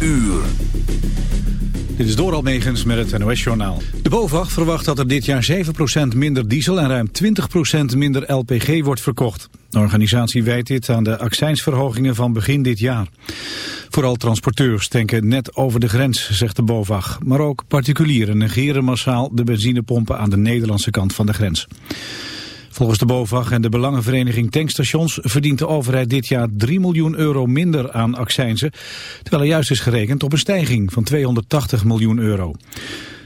uur. Dit is Doral Megens met het NOS-journaal. De BOVAG verwacht dat er dit jaar 7% minder diesel en ruim 20% minder LPG wordt verkocht. De organisatie wijt dit aan de accijnsverhogingen van begin dit jaar. Vooral transporteurs tanken net over de grens, zegt de BOVAG. Maar ook particulieren negeren massaal de benzinepompen aan de Nederlandse kant van de grens. Volgens de BOVAG en de Belangenvereniging Tankstations verdient de overheid dit jaar 3 miljoen euro minder aan accijnzen, terwijl er juist is gerekend op een stijging van 280 miljoen euro.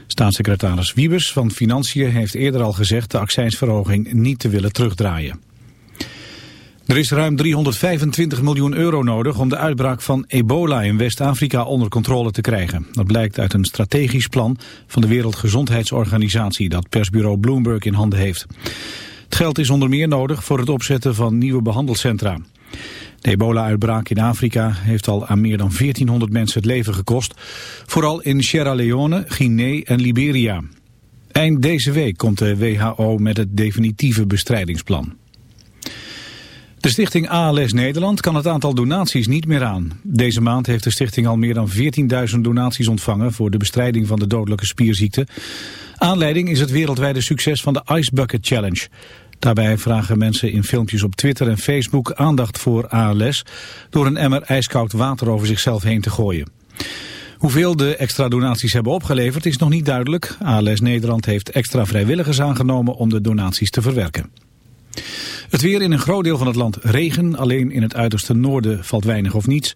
Staatssecretaris Wiebes van Financiën heeft eerder al gezegd de accijnsverhoging niet te willen terugdraaien. Er is ruim 325 miljoen euro nodig om de uitbraak van ebola in West-Afrika onder controle te krijgen. Dat blijkt uit een strategisch plan van de Wereldgezondheidsorganisatie dat persbureau Bloomberg in handen heeft. Het geld is onder meer nodig voor het opzetten van nieuwe behandelcentra. De ebola-uitbraak in Afrika heeft al aan meer dan 1400 mensen het leven gekost. Vooral in Sierra Leone, Guinea en Liberia. Eind deze week komt de WHO met het definitieve bestrijdingsplan. De stichting ALS Nederland kan het aantal donaties niet meer aan. Deze maand heeft de stichting al meer dan 14.000 donaties ontvangen... voor de bestrijding van de dodelijke spierziekte. Aanleiding is het wereldwijde succes van de Ice Bucket Challenge. Daarbij vragen mensen in filmpjes op Twitter en Facebook aandacht voor ALS... door een emmer ijskoud water over zichzelf heen te gooien. Hoeveel de extra donaties hebben opgeleverd is nog niet duidelijk. ALS Nederland heeft extra vrijwilligers aangenomen om de donaties te verwerken. Het weer in een groot deel van het land regen, alleen in het uiterste noorden valt weinig of niets.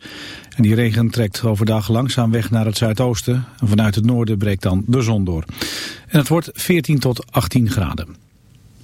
En die regen trekt overdag langzaam weg naar het zuidoosten. En vanuit het noorden breekt dan de zon door. En het wordt 14 tot 18 graden.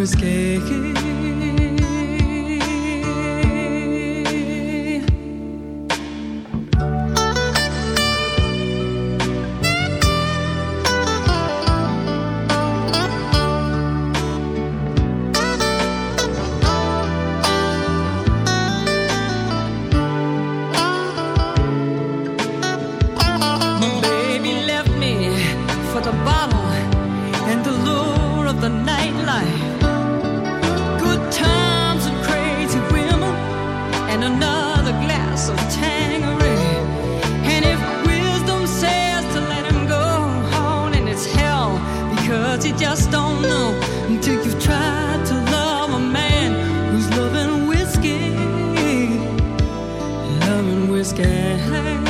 escape time.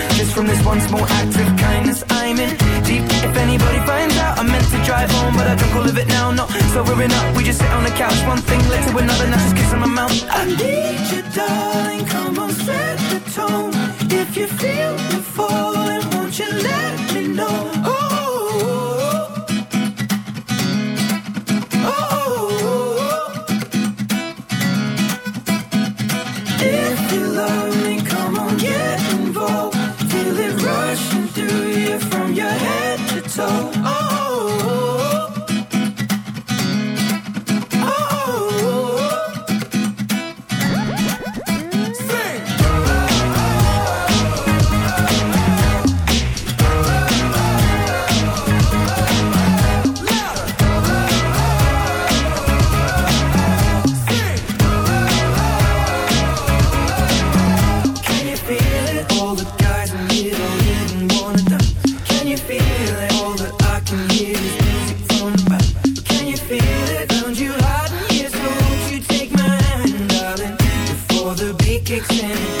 Just from this one small act of kindness, I'm in deep. If anybody finds out, I'm meant to drive home, but I drunk all of it now. Not sobering up, we just sit on the couch. One thing led to another, now she's kissing my mouth. I need you, darling. Come on, set the tone. If you feel the falling, won't you let me know? Jackson.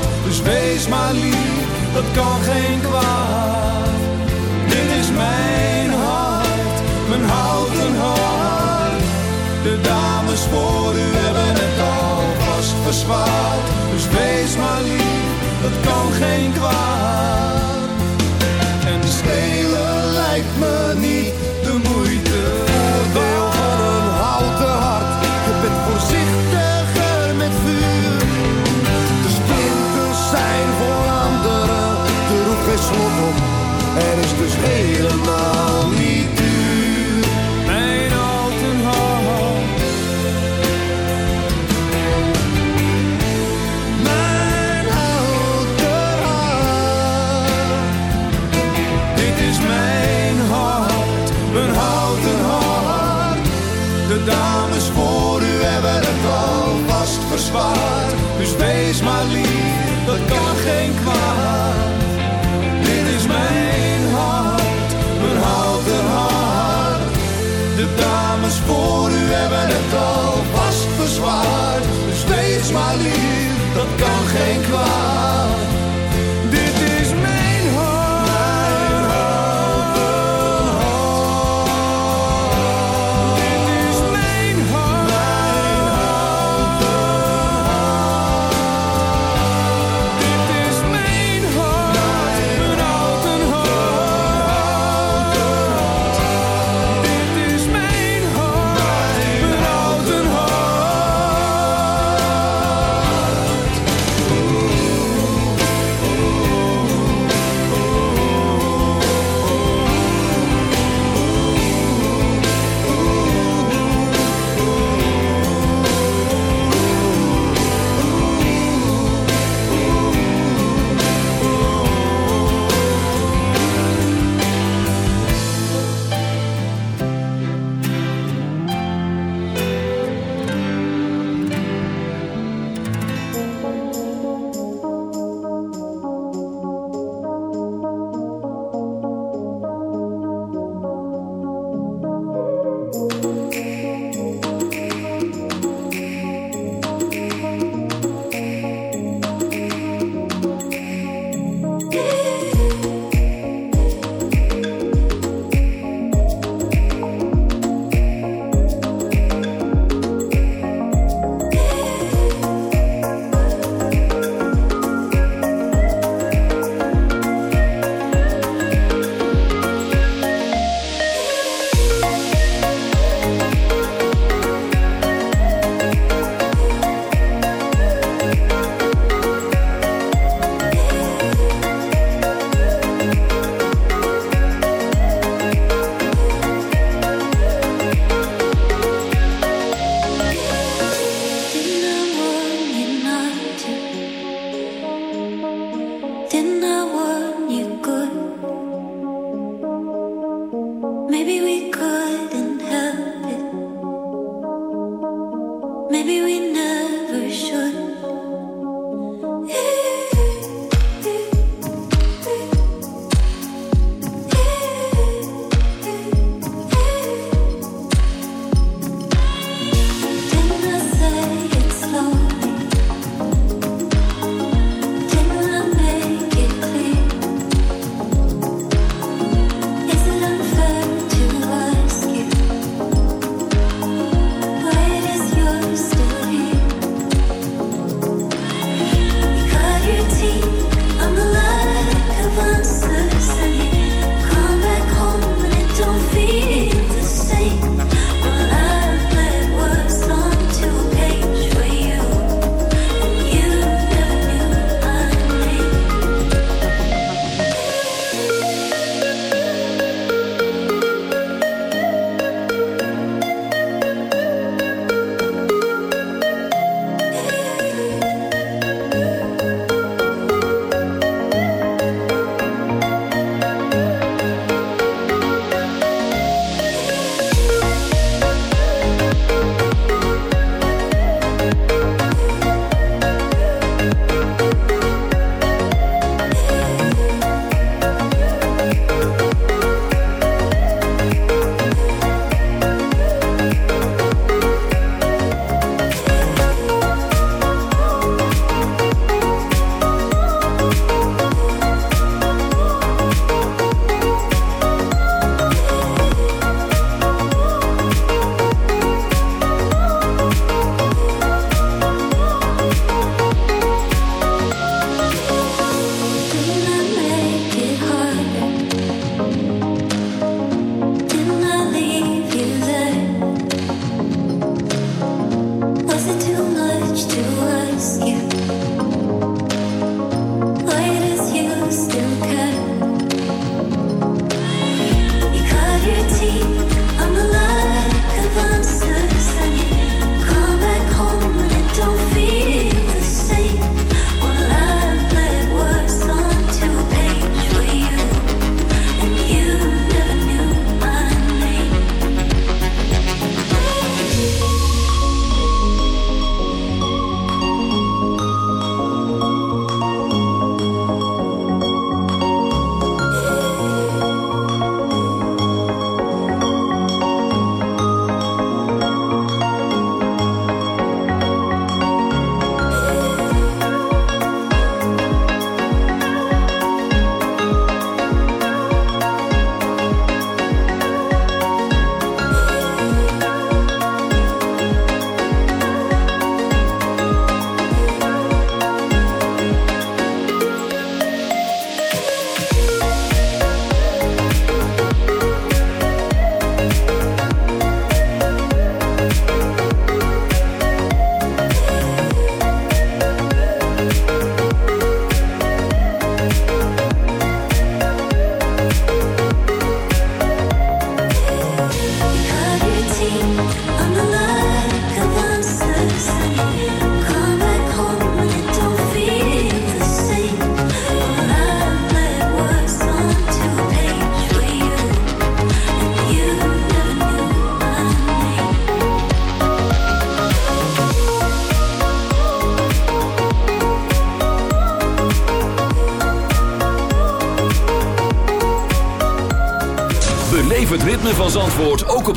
wees maar lief, dat kan geen kwaad. Dit is mijn hart, mijn houten hart. De dames voor u hebben het alvast verzwaard. Dus wees maar lief, dat kan geen kwaad. En stelen lijkt me De roep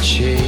Is